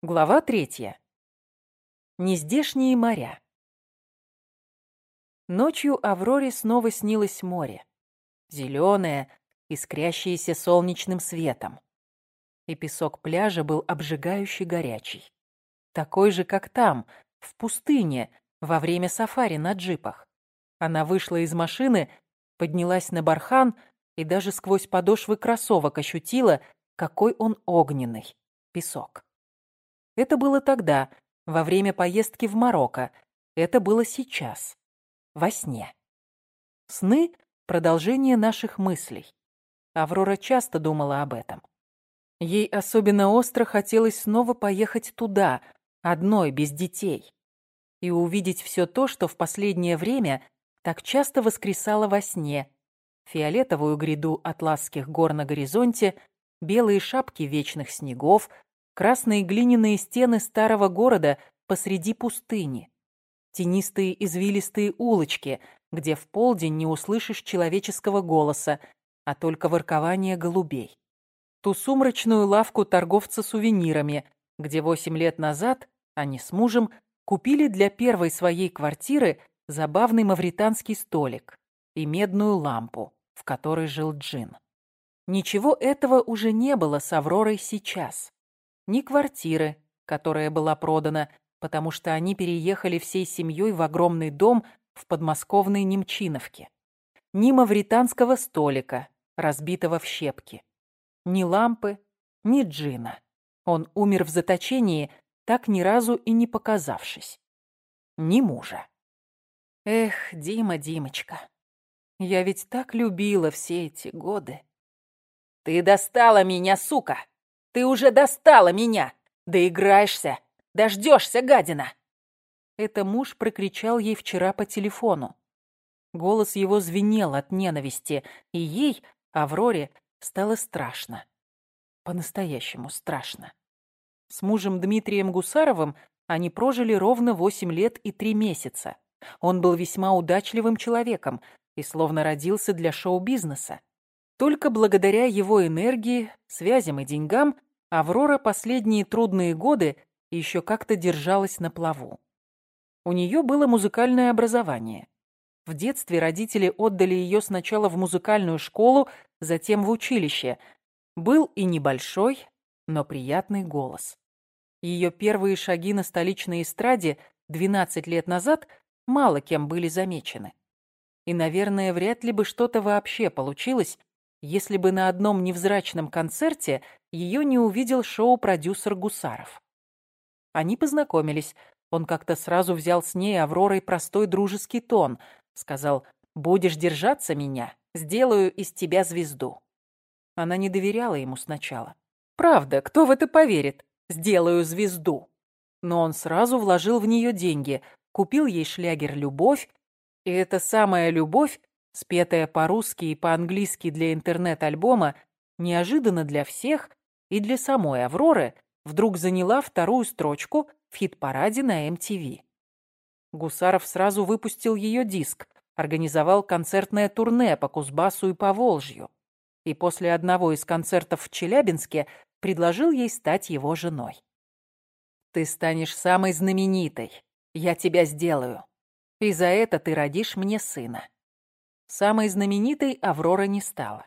Глава третья. Нездешние моря. Ночью Авроре снова снилось море. Зеленое, искрящееся солнечным светом. И песок пляжа был обжигающе горячий. Такой же, как там, в пустыне, во время сафари на джипах. Она вышла из машины, поднялась на бархан и даже сквозь подошвы кроссовок ощутила, какой он огненный. Песок. Это было тогда, во время поездки в Марокко. Это было сейчас. Во сне. Сны — продолжение наших мыслей. Аврора часто думала об этом. Ей особенно остро хотелось снова поехать туда, одной, без детей, и увидеть все то, что в последнее время так часто воскресало во сне. Фиолетовую гряду атласских гор на горизонте, белые шапки вечных снегов, красные глиняные стены старого города посреди пустыни, тенистые извилистые улочки, где в полдень не услышишь человеческого голоса, а только воркование голубей. Ту сумрачную лавку торговца сувенирами, где восемь лет назад они с мужем купили для первой своей квартиры забавный мавританский столик и медную лампу, в которой жил Джин. Ничего этого уже не было с Авророй сейчас ни квартиры, которая была продана, потому что они переехали всей семьей в огромный дом в подмосковной Немчиновке, ни мавританского столика, разбитого в щепки, ни лампы, ни джина. Он умер в заточении, так ни разу и не показавшись. Ни мужа. Эх, Дима, Димочка, я ведь так любила все эти годы. Ты достала меня, сука! Ты уже достала меня! Доиграешься! Дождешься, гадина!» Это муж прокричал ей вчера по телефону. Голос его звенел от ненависти, и ей, Авроре, стало страшно. По-настоящему страшно. С мужем Дмитрием Гусаровым они прожили ровно восемь лет и три месяца. Он был весьма удачливым человеком и словно родился для шоу-бизнеса. Только благодаря его энергии, связям и деньгам Аврора последние трудные годы еще как-то держалась на плаву. У нее было музыкальное образование. В детстве родители отдали ее сначала в музыкальную школу, затем в училище. Был и небольшой, но приятный голос. Ее первые шаги на столичной эстраде 12 лет назад мало кем были замечены. И, наверное, вряд ли бы что-то вообще получилось, если бы на одном невзрачном концерте ее не увидел шоу-продюсер Гусаров. Они познакомились. Он как-то сразу взял с ней Авророй простой дружеский тон. Сказал, «Будешь держаться меня, сделаю из тебя звезду». Она не доверяла ему сначала. «Правда, кто в это поверит? Сделаю звезду». Но он сразу вложил в нее деньги, купил ей шлягер «Любовь», и эта самая любовь спетая по-русски и по-английски для интернет-альбома, неожиданно для всех и для самой Авроры, вдруг заняла вторую строчку в хит-параде на MTV. Гусаров сразу выпустил ее диск, организовал концертное турне по Кузбассу и по Волжью. И после одного из концертов в Челябинске предложил ей стать его женой. «Ты станешь самой знаменитой. Я тебя сделаю. И за это ты родишь мне сына. Самой знаменитой Аврора не стала.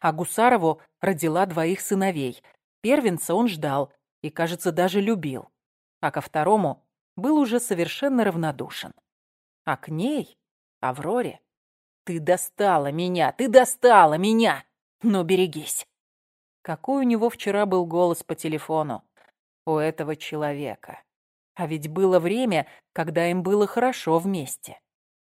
А Гусарову родила двоих сыновей. Первенца он ждал и, кажется, даже любил. А ко второму был уже совершенно равнодушен. А к ней, Авроре, ты достала меня, ты достала меня! Но берегись! Какой у него вчера был голос по телефону. У этого человека. А ведь было время, когда им было хорошо вместе.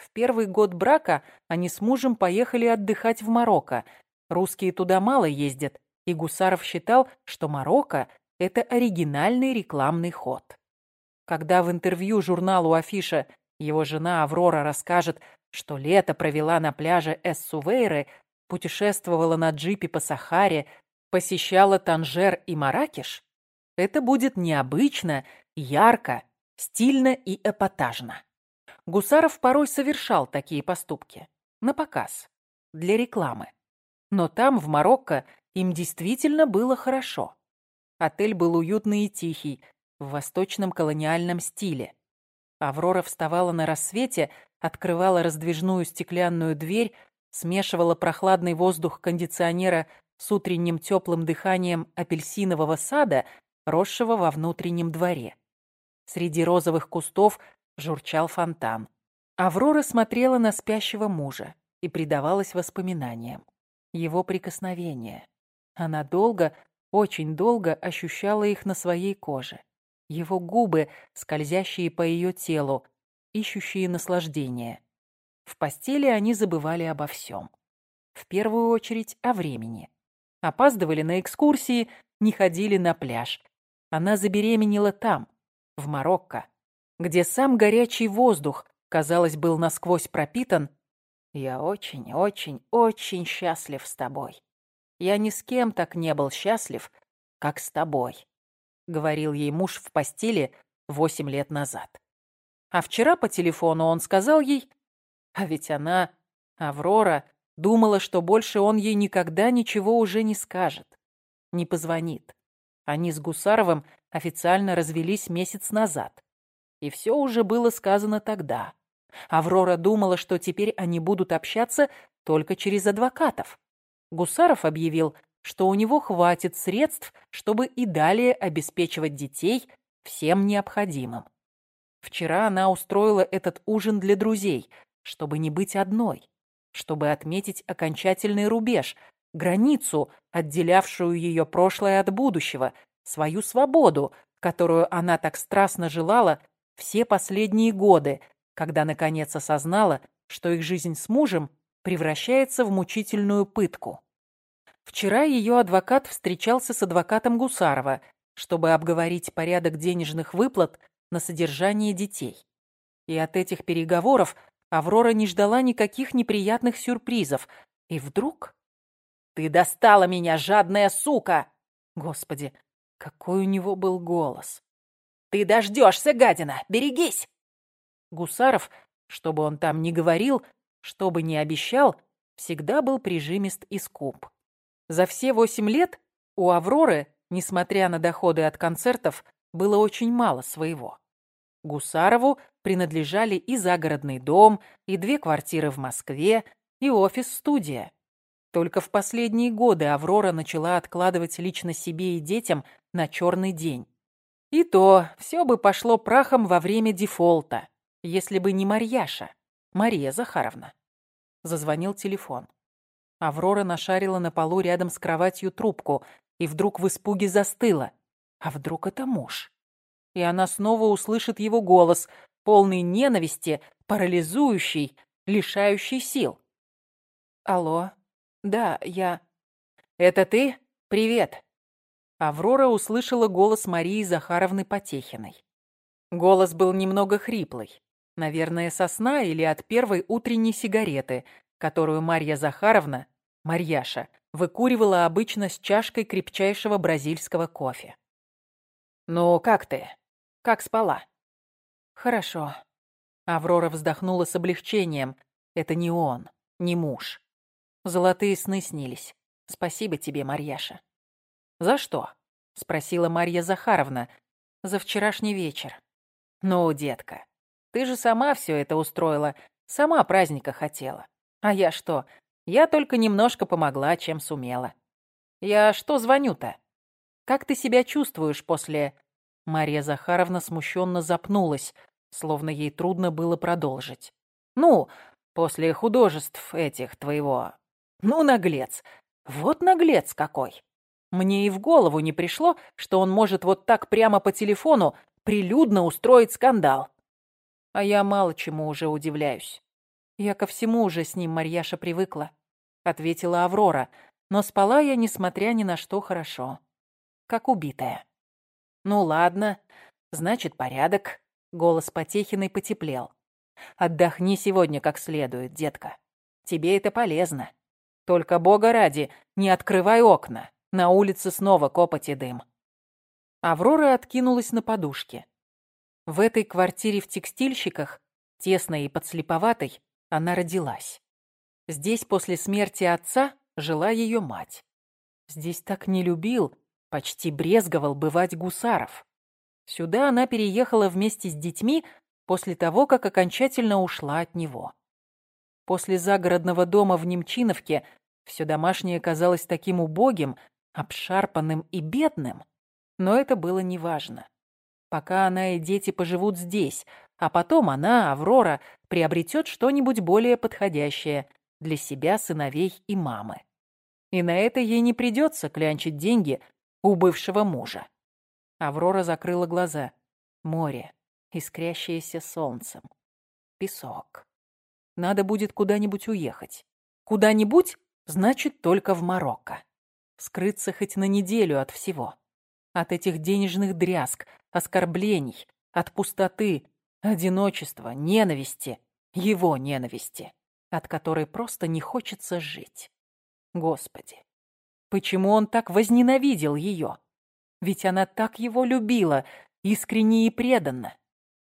В первый год брака они с мужем поехали отдыхать в Марокко. Русские туда мало ездят, и Гусаров считал, что Марокко – это оригинальный рекламный ход. Когда в интервью журналу «Афиша» его жена Аврора расскажет, что лето провела на пляже Эссувейры, путешествовала на джипе по Сахаре, посещала Танжер и Маракеш, это будет необычно, ярко, стильно и эпатажно. Гусаров порой совершал такие поступки. На показ. Для рекламы. Но там, в Марокко, им действительно было хорошо. Отель был уютный и тихий. в восточном колониальном стиле. Аврора вставала на рассвете, открывала раздвижную стеклянную дверь, смешивала прохладный воздух кондиционера с утренним теплым дыханием апельсинового сада, росшего во внутреннем дворе. Среди розовых кустов журчал фонтан. Аврора смотрела на спящего мужа и предавалась воспоминаниям. Его прикосновения. Она долго, очень долго ощущала их на своей коже. Его губы, скользящие по ее телу, ищущие наслаждение. В постели они забывали обо всем. В первую очередь о времени. Опаздывали на экскурсии, не ходили на пляж. Она забеременела там, в Марокко, где сам горячий воздух, казалось, был насквозь пропитан. «Я очень, очень, очень счастлив с тобой. Я ни с кем так не был счастлив, как с тобой», — говорил ей муж в постели восемь лет назад. А вчера по телефону он сказал ей, а ведь она, Аврора, думала, что больше он ей никогда ничего уже не скажет, не позвонит. Они с Гусаровым официально развелись месяц назад. И все уже было сказано тогда. Аврора думала, что теперь они будут общаться только через адвокатов. Гусаров объявил, что у него хватит средств, чтобы и далее обеспечивать детей всем необходимым. Вчера она устроила этот ужин для друзей, чтобы не быть одной, чтобы отметить окончательный рубеж, границу, отделявшую ее прошлое от будущего, свою свободу, которую она так страстно желала все последние годы, когда наконец осознала, что их жизнь с мужем превращается в мучительную пытку. Вчера ее адвокат встречался с адвокатом Гусарова, чтобы обговорить порядок денежных выплат на содержание детей. И от этих переговоров Аврора не ждала никаких неприятных сюрпризов. И вдруг... «Ты достала меня, жадная сука!» Господи, какой у него был голос. «Ты дождешься, гадина! Берегись!» Гусаров, что бы он там ни говорил, что бы ни обещал, всегда был прижимист и скуп. За все восемь лет у Авроры, несмотря на доходы от концертов, было очень мало своего. Гусарову принадлежали и загородный дом, и две квартиры в Москве, и офис-студия. Только в последние годы Аврора начала откладывать лично себе и детям на черный день. И то все бы пошло прахом во время дефолта, если бы не Марьяша, Мария Захаровна. Зазвонил телефон. Аврора нашарила на полу рядом с кроватью трубку и вдруг в испуге застыла. А вдруг это муж? И она снова услышит его голос, полный ненависти, парализующий, лишающий сил. «Алло, да, я...» «Это ты? Привет!» Аврора услышала голос Марии Захаровны Потехиной. Голос был немного хриплый. Наверное, со сна или от первой утренней сигареты, которую Марья Захаровна, Марьяша, выкуривала обычно с чашкой крепчайшего бразильского кофе. «Ну, как ты? Как спала?» «Хорошо». Аврора вздохнула с облегчением. «Это не он, не муж. Золотые сны снились. Спасибо тебе, Марьяша». «За что?» — спросила Марья Захаровна. «За вчерашний вечер». «Ну, детка, ты же сама все это устроила, сама праздника хотела. А я что? Я только немножко помогла, чем сумела. Я что звоню-то? Как ты себя чувствуешь после...» Марья Захаровна смущенно запнулась, словно ей трудно было продолжить. «Ну, после художеств этих твоего... Ну, наглец. Вот наглец какой!» Мне и в голову не пришло, что он может вот так прямо по телефону прилюдно устроить скандал. А я мало чему уже удивляюсь. Я ко всему уже с ним, Марьяша, привыкла, — ответила Аврора, но спала я, несмотря ни на что, хорошо. Как убитая. Ну ладно, значит, порядок. Голос Потехиной потеплел. Отдохни сегодня как следует, детка. Тебе это полезно. Только, бога ради, не открывай окна. На улице снова копоть и дым. Аврора откинулась на подушке. В этой квартире в текстильщиках, тесной и подслеповатой, она родилась. Здесь после смерти отца жила ее мать. Здесь так не любил, почти брезговал бывать Гусаров. Сюда она переехала вместе с детьми после того, как окончательно ушла от него. После загородного дома в Немчиновке все домашнее казалось таким убогим, обшарпанным и бедным, но это было неважно. Пока она и дети поживут здесь, а потом она, Аврора, приобретет что-нибудь более подходящее для себя, сыновей и мамы. И на это ей не придется клянчить деньги у бывшего мужа. Аврора закрыла глаза. Море искрящееся солнцем. Песок. Надо будет куда-нибудь уехать. Куда-нибудь, значит, только в Марокко. Скрыться хоть на неделю от всего. От этих денежных дрязг, оскорблений, от пустоты, одиночества, ненависти, его ненависти, от которой просто не хочется жить. Господи, почему он так возненавидел ее? Ведь она так его любила, искренне и преданно.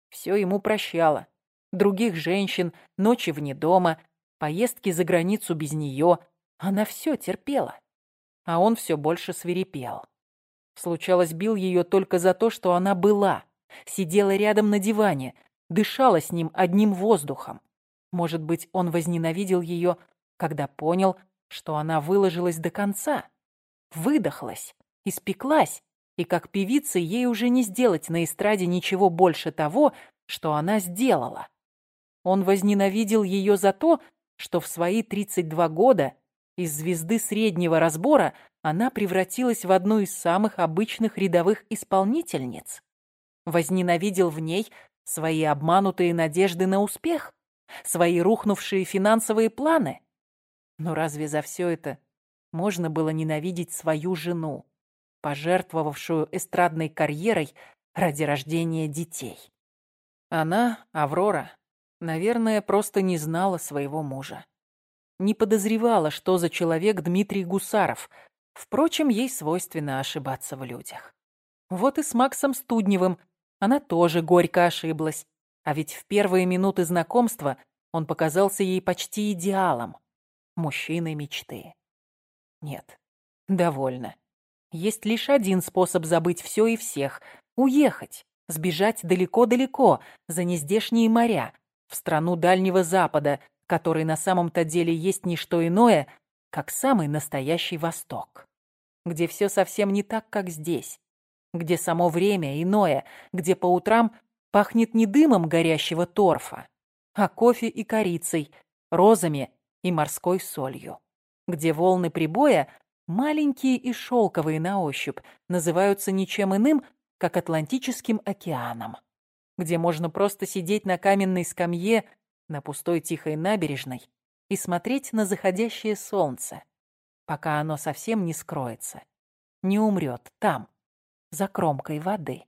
Все ему прощала. Других женщин, ночи вне дома, поездки за границу без нее. Она все терпела. А он все больше свирепел. Случалось, бил ее только за то, что она была. Сидела рядом на диване, дышала с ним одним воздухом. Может быть, он возненавидел ее, когда понял, что она выложилась до конца. Выдохлась, испеклась, и как певице ей уже не сделать на эстраде ничего больше того, что она сделала. Он возненавидел ее за то, что в свои 32 года из звезды среднего разбора она превратилась в одну из самых обычных рядовых исполнительниц. Возненавидел в ней свои обманутые надежды на успех, свои рухнувшие финансовые планы. Но разве за все это можно было ненавидеть свою жену? пожертвовавшую эстрадной карьерой ради рождения детей. Она, Аврора, наверное, просто не знала своего мужа. Не подозревала, что за человек Дмитрий Гусаров. Впрочем, ей свойственно ошибаться в людях. Вот и с Максом Студневым она тоже горько ошиблась. А ведь в первые минуты знакомства он показался ей почти идеалом. Мужчиной мечты. Нет, довольно. Есть лишь один способ забыть все и всех — уехать, сбежать далеко-далеко, за нездешние моря, в страну Дальнего Запада, который на самом-то деле есть не что иное, как самый настоящий Восток. Где все совсем не так, как здесь. Где само время иное, где по утрам пахнет не дымом горящего торфа, а кофе и корицей, розами и морской солью. Где волны прибоя маленькие и шелковые на ощупь, называются ничем иным, как Атлантическим океаном, где можно просто сидеть на каменной скамье на пустой тихой набережной и смотреть на заходящее солнце, пока оно совсем не скроется, не умрет там, за кромкой воды.